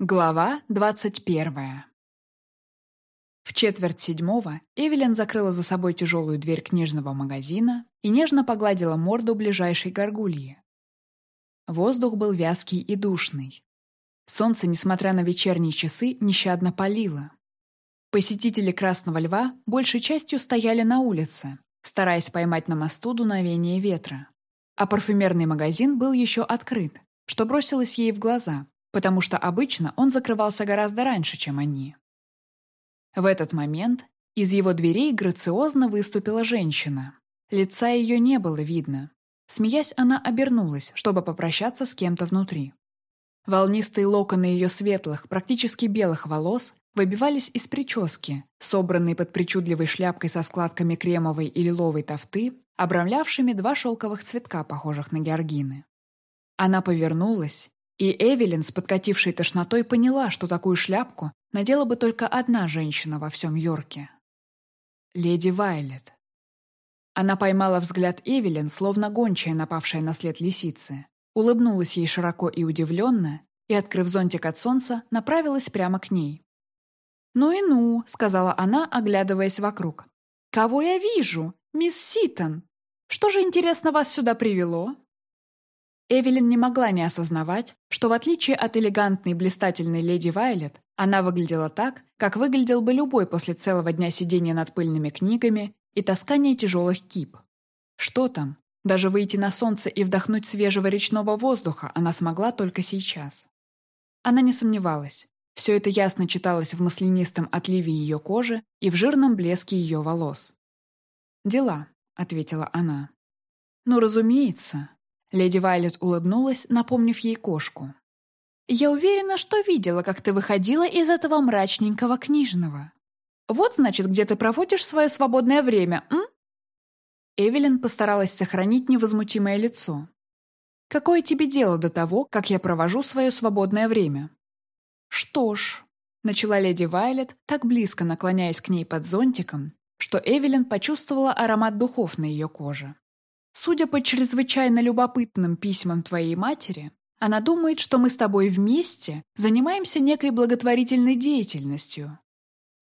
Глава двадцать первая В четверть седьмого Эвелин закрыла за собой тяжелую дверь книжного магазина и нежно погладила морду ближайшей горгульи. Воздух был вязкий и душный. Солнце, несмотря на вечерние часы, нещадно палило. Посетители Красного Льва большей частью стояли на улице, стараясь поймать на мосту дуновение ветра. А парфюмерный магазин был еще открыт, что бросилось ей в глаза, потому что обычно он закрывался гораздо раньше, чем они. В этот момент из его дверей грациозно выступила женщина. Лица ее не было видно. Смеясь, она обернулась, чтобы попрощаться с кем-то внутри. Волнистые локоны ее светлых, практически белых волос выбивались из прически, собранной под причудливой шляпкой со складками кремовой и лиловой тофты, обрамлявшими два шелковых цветка, похожих на георгины. Она повернулась и Эвелин с подкатившей тошнотой поняла, что такую шляпку надела бы только одна женщина во всем Йорке. Леди Вайлет. Она поймала взгляд Эвелин, словно гончая, напавшая на след лисицы, улыбнулась ей широко и удивленно, и, открыв зонтик от солнца, направилась прямо к ней. «Ну и ну», — сказала она, оглядываясь вокруг. «Кого я вижу? Мисс Ситон! Что же, интересно, вас сюда привело?» Эвелин не могла не осознавать, что в отличие от элегантной блистательной леди Вайлет, она выглядела так, как выглядел бы любой после целого дня сидения над пыльными книгами и таскания тяжелых кип. Что там? Даже выйти на солнце и вдохнуть свежего речного воздуха она смогла только сейчас. Она не сомневалась. Все это ясно читалось в маслянистом отливе ее кожи и в жирном блеске ее волос. «Дела», — ответила она. «Ну, разумеется», Леди Вайлет улыбнулась, напомнив ей кошку. «Я уверена, что видела, как ты выходила из этого мрачненького книжного. Вот, значит, где ты проводишь свое свободное время, м?» Эвелин постаралась сохранить невозмутимое лицо. «Какое тебе дело до того, как я провожу свое свободное время?» «Что ж», — начала леди Вайлет, так близко наклоняясь к ней под зонтиком, что Эвелин почувствовала аромат духов на ее коже. Судя по чрезвычайно любопытным письмам твоей матери, она думает, что мы с тобой вместе занимаемся некой благотворительной деятельностью.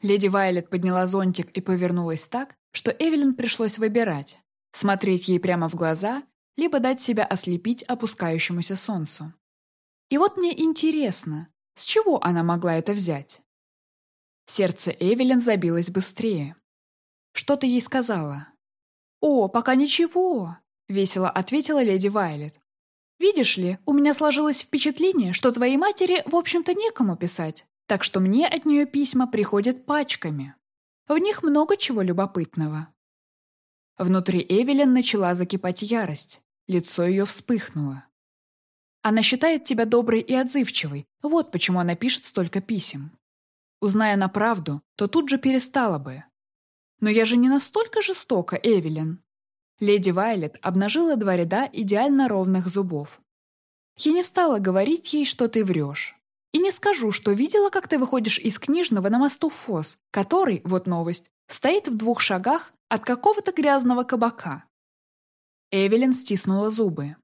Леди Вайлет подняла зонтик и повернулась так, что Эвелин пришлось выбирать – смотреть ей прямо в глаза, либо дать себя ослепить опускающемуся солнцу. И вот мне интересно, с чего она могла это взять? Сердце Эвелин забилось быстрее. Что ты ей сказала? «О, пока ничего. — весело ответила леди Вайлет. «Видишь ли, у меня сложилось впечатление, что твоей матери, в общем-то, некому писать, так что мне от нее письма приходят пачками. В них много чего любопытного». Внутри Эвелин начала закипать ярость. Лицо ее вспыхнуло. «Она считает тебя доброй и отзывчивой, вот почему она пишет столько писем. Узная на правду, то тут же перестала бы. Но я же не настолько жестока, Эвелин. Леди Вайлет обнажила два ряда идеально ровных зубов. «Я не стала говорить ей, что ты врешь. И не скажу, что видела, как ты выходишь из книжного на мосту Фос, который, вот новость, стоит в двух шагах от какого-то грязного кабака». Эвелин стиснула зубы.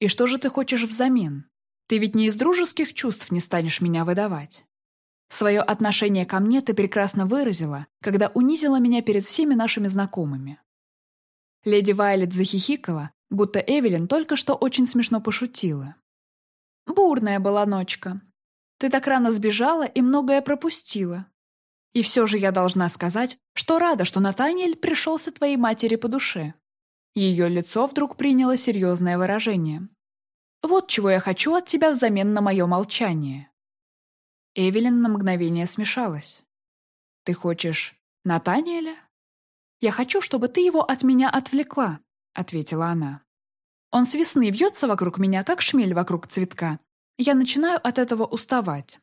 «И что же ты хочешь взамен? Ты ведь не из дружеских чувств не станешь меня выдавать. Свое отношение ко мне ты прекрасно выразила, когда унизила меня перед всеми нашими знакомыми. Леди Вайлет захихикала, будто Эвелин только что очень смешно пошутила. «Бурная была ночка. Ты так рано сбежала и многое пропустила. И все же я должна сказать, что рада, что Натаниэль пришелся твоей матери по душе». Ее лицо вдруг приняло серьезное выражение. «Вот чего я хочу от тебя взамен на мое молчание». Эвелин на мгновение смешалась. «Ты хочешь Натаниэля?» «Я хочу, чтобы ты его от меня отвлекла», — ответила она. «Он с весны вьется вокруг меня, как шмель вокруг цветка. Я начинаю от этого уставать.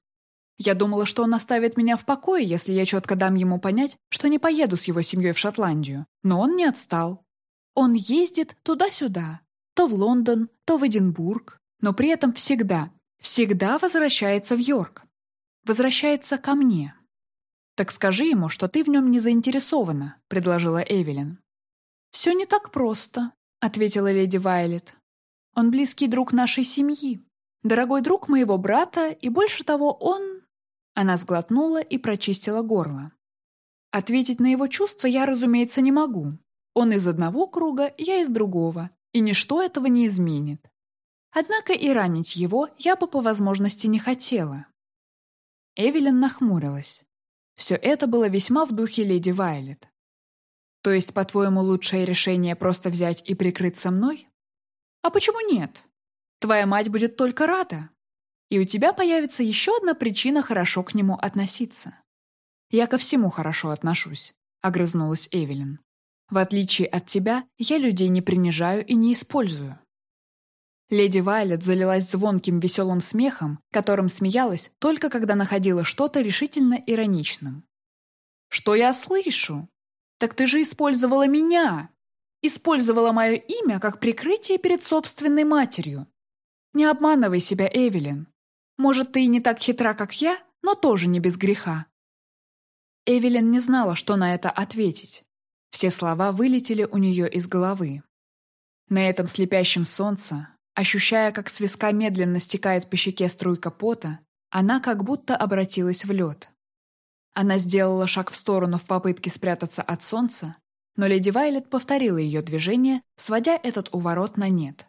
Я думала, что он оставит меня в покое, если я четко дам ему понять, что не поеду с его семьей в Шотландию. Но он не отстал. Он ездит туда-сюда, то в Лондон, то в Эдинбург, но при этом всегда, всегда возвращается в Йорк. Возвращается ко мне. «Так скажи ему, что ты в нем не заинтересована», — предложила Эвелин. «Все не так просто», — ответила леди Вайлет. «Он близкий друг нашей семьи. Дорогой друг моего брата, и больше того, он...» Она сглотнула и прочистила горло. Ответить на его чувства я, разумеется, не могу. Он из одного круга, я из другого, и ничто этого не изменит. Однако и ранить его я бы по возможности не хотела. Эвелин нахмурилась. Все это было весьма в духе леди Вайлет. То есть, по-твоему, лучшее решение просто взять и прикрыться мной? А почему нет? Твоя мать будет только рада. И у тебя появится еще одна причина хорошо к нему относиться. Я ко всему хорошо отношусь, огрызнулась Эвелин. В отличие от тебя, я людей не принижаю и не использую. Леди Вайлет залилась звонким веселым смехом, которым смеялась только когда находила что-то решительно ироничным. «Что я слышу? Так ты же использовала меня! Использовала мое имя как прикрытие перед собственной матерью. Не обманывай себя, Эвелин. Может, ты и не так хитра, как я, но тоже не без греха». Эвелин не знала, что на это ответить. Все слова вылетели у нее из головы. На этом слепящем солнце Ощущая, как с виска медленно стекает по щеке струйка пота, она как будто обратилась в лед. Она сделала шаг в сторону в попытке спрятаться от солнца, но леди Вайлет повторила ее движение, сводя этот уворот на нет.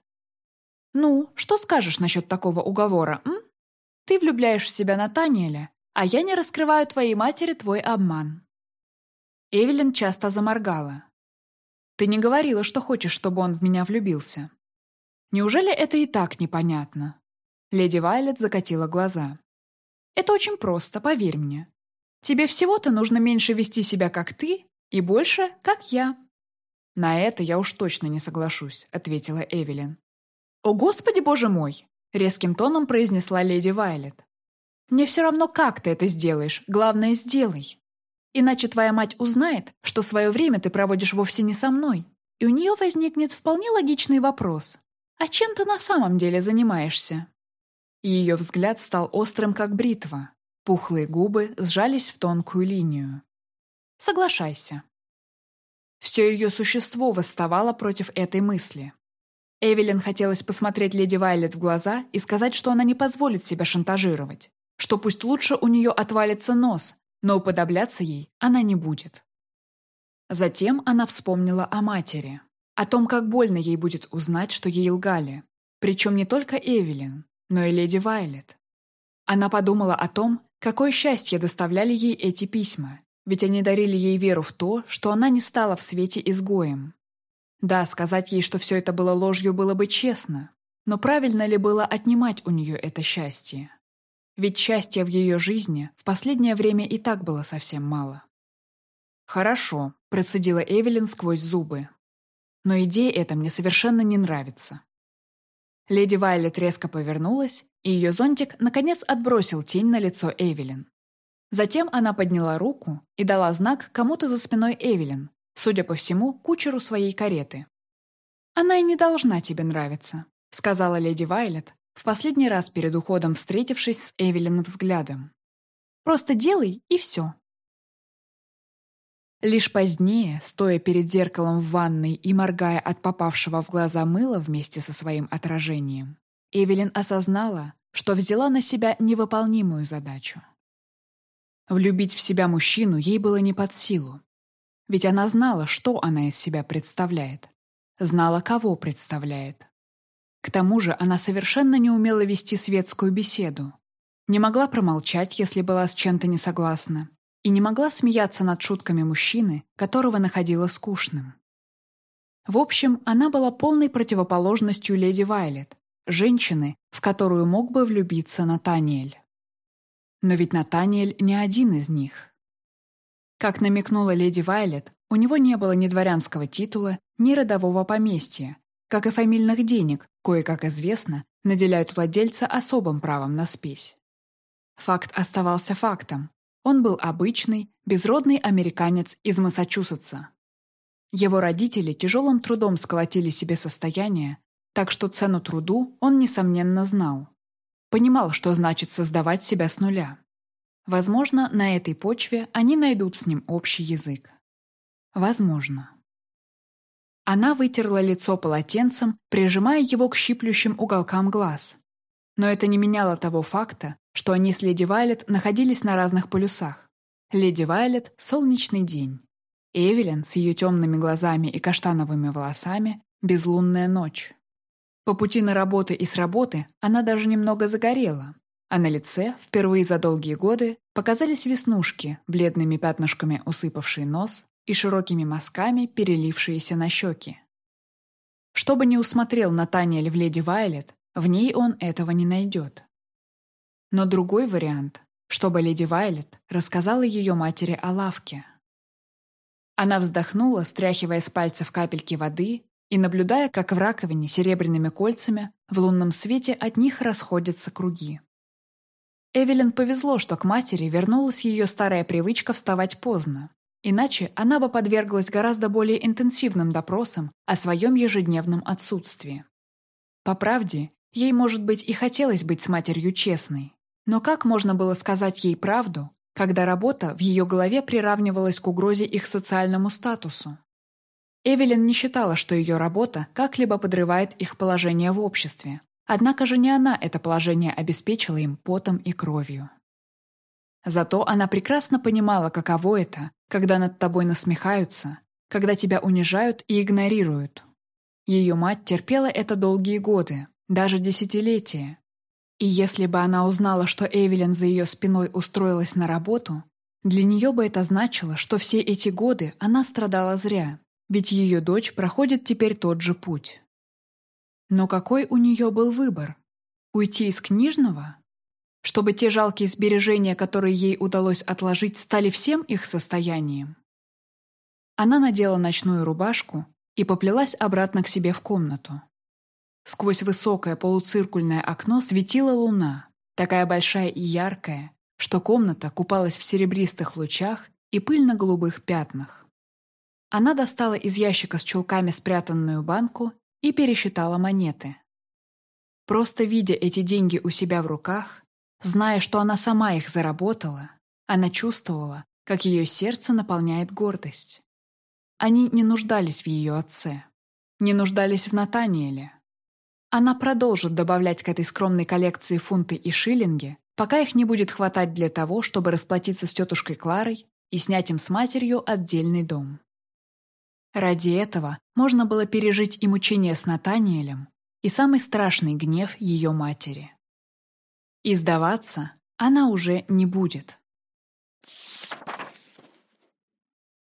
«Ну, что скажешь насчет такого уговора, м? Ты влюбляешь в себя Натаниэля, а я не раскрываю твоей матери твой обман». Эвелин часто заморгала. «Ты не говорила, что хочешь, чтобы он в меня влюбился». Неужели это и так непонятно? Леди Вайлет закатила глаза. Это очень просто, поверь мне. Тебе всего-то нужно меньше вести себя, как ты, и больше, как я. На это я уж точно не соглашусь, ответила Эвелин. О, Господи, Боже мой! Резким тоном произнесла леди Вайлет. Мне все равно, как ты это сделаешь, главное, сделай. Иначе твоя мать узнает, что свое время ты проводишь вовсе не со мной, и у нее возникнет вполне логичный вопрос. «А чем ты на самом деле занимаешься?» Ее взгляд стал острым, как бритва. Пухлые губы сжались в тонкую линию. «Соглашайся». Все ее существо восставало против этой мысли. Эвелин хотелось посмотреть леди Вайлет в глаза и сказать, что она не позволит себя шантажировать, что пусть лучше у нее отвалится нос, но уподобляться ей она не будет. Затем она вспомнила о матери. О том, как больно ей будет узнать, что ей лгали. Причем не только Эвелин, но и леди Вайлет. Она подумала о том, какое счастье доставляли ей эти письма, ведь они дарили ей веру в то, что она не стала в свете изгоем. Да, сказать ей, что все это было ложью, было бы честно, но правильно ли было отнимать у нее это счастье? Ведь счастья в ее жизни в последнее время и так было совсем мало. «Хорошо», — процедила Эвелин сквозь зубы, но идея эта мне совершенно не нравится. Леди Вайлет резко повернулась, и ее зонтик, наконец, отбросил тень на лицо Эвелин. Затем она подняла руку и дала знак кому-то за спиной Эвелин, судя по всему, кучеру своей кареты. «Она и не должна тебе нравиться», — сказала леди Вайлет, в последний раз перед уходом встретившись с Эвелин взглядом. «Просто делай, и все». Лишь позднее, стоя перед зеркалом в ванной и моргая от попавшего в глаза мыла вместе со своим отражением, Эвелин осознала, что взяла на себя невыполнимую задачу. Влюбить в себя мужчину ей было не под силу. Ведь она знала, что она из себя представляет. Знала, кого представляет. К тому же она совершенно не умела вести светскую беседу. Не могла промолчать, если была с чем-то не согласна и не могла смеяться над шутками мужчины, которого находила скучным. В общем, она была полной противоположностью леди Вайлет, женщины, в которую мог бы влюбиться Натаниэль. Но ведь Натаниэль не один из них. Как намекнула леди Вайлет, у него не было ни дворянского титула, ни родового поместья, как и фамильных денег, кое-как известно, наделяют владельца особым правом на спесь. Факт оставался фактом, он был обычный, безродный американец из Массачусетса. Его родители тяжелым трудом сколотили себе состояние, так что цену труду он, несомненно, знал. Понимал, что значит создавать себя с нуля. Возможно, на этой почве они найдут с ним общий язык. Возможно. Она вытерла лицо полотенцем, прижимая его к щиплющим уголкам глаз. Но это не меняло того факта, что они с Леди Вайлет находились на разных полюсах. Леди Вайлет — солнечный день. Эвелин с ее темными глазами и каштановыми волосами — безлунная ночь. По пути на работу и с работы она даже немного загорела, а на лице, впервые за долгие годы, показались веснушки, бледными пятнышками усыпавшие нос и широкими мазками, перелившиеся на щеки. Что бы ни усмотрел Натаниэль в леди Вайлет, в ней он этого не найдет. Но другой вариант, чтобы леди Вайлет рассказала ее матери о лавке. Она вздохнула, стряхивая с пальцев капельки воды и наблюдая, как в раковине серебряными кольцами в лунном свете от них расходятся круги. Эвелин повезло, что к матери вернулась ее старая привычка вставать поздно. Иначе она бы подверглась гораздо более интенсивным допросам о своем ежедневном отсутствии. По правде, ей, может быть, и хотелось быть с матерью честной. Но как можно было сказать ей правду, когда работа в ее голове приравнивалась к угрозе их социальному статусу? Эвелин не считала, что ее работа как-либо подрывает их положение в обществе. Однако же не она это положение обеспечила им потом и кровью. Зато она прекрасно понимала, каково это, когда над тобой насмехаются, когда тебя унижают и игнорируют. Ее мать терпела это долгие годы, даже десятилетия. И если бы она узнала, что Эвелин за ее спиной устроилась на работу, для нее бы это значило, что все эти годы она страдала зря, ведь ее дочь проходит теперь тот же путь. Но какой у нее был выбор? Уйти из книжного? Чтобы те жалкие сбережения, которые ей удалось отложить, стали всем их состоянием? Она надела ночную рубашку и поплелась обратно к себе в комнату. Сквозь высокое полуциркульное окно светила луна, такая большая и яркая, что комната купалась в серебристых лучах и пыльно-голубых пятнах. Она достала из ящика с чулками спрятанную банку и пересчитала монеты. Просто видя эти деньги у себя в руках, зная, что она сама их заработала, она чувствовала, как ее сердце наполняет гордость. Они не нуждались в ее отце, не нуждались в Натаниэле. Она продолжит добавлять к этой скромной коллекции фунты и шиллинги, пока их не будет хватать для того, чтобы расплатиться с тетушкой Кларой и снять им с матерью отдельный дом. Ради этого можно было пережить и мучение с Натаниэлем, и самый страшный гнев ее матери. И сдаваться она уже не будет.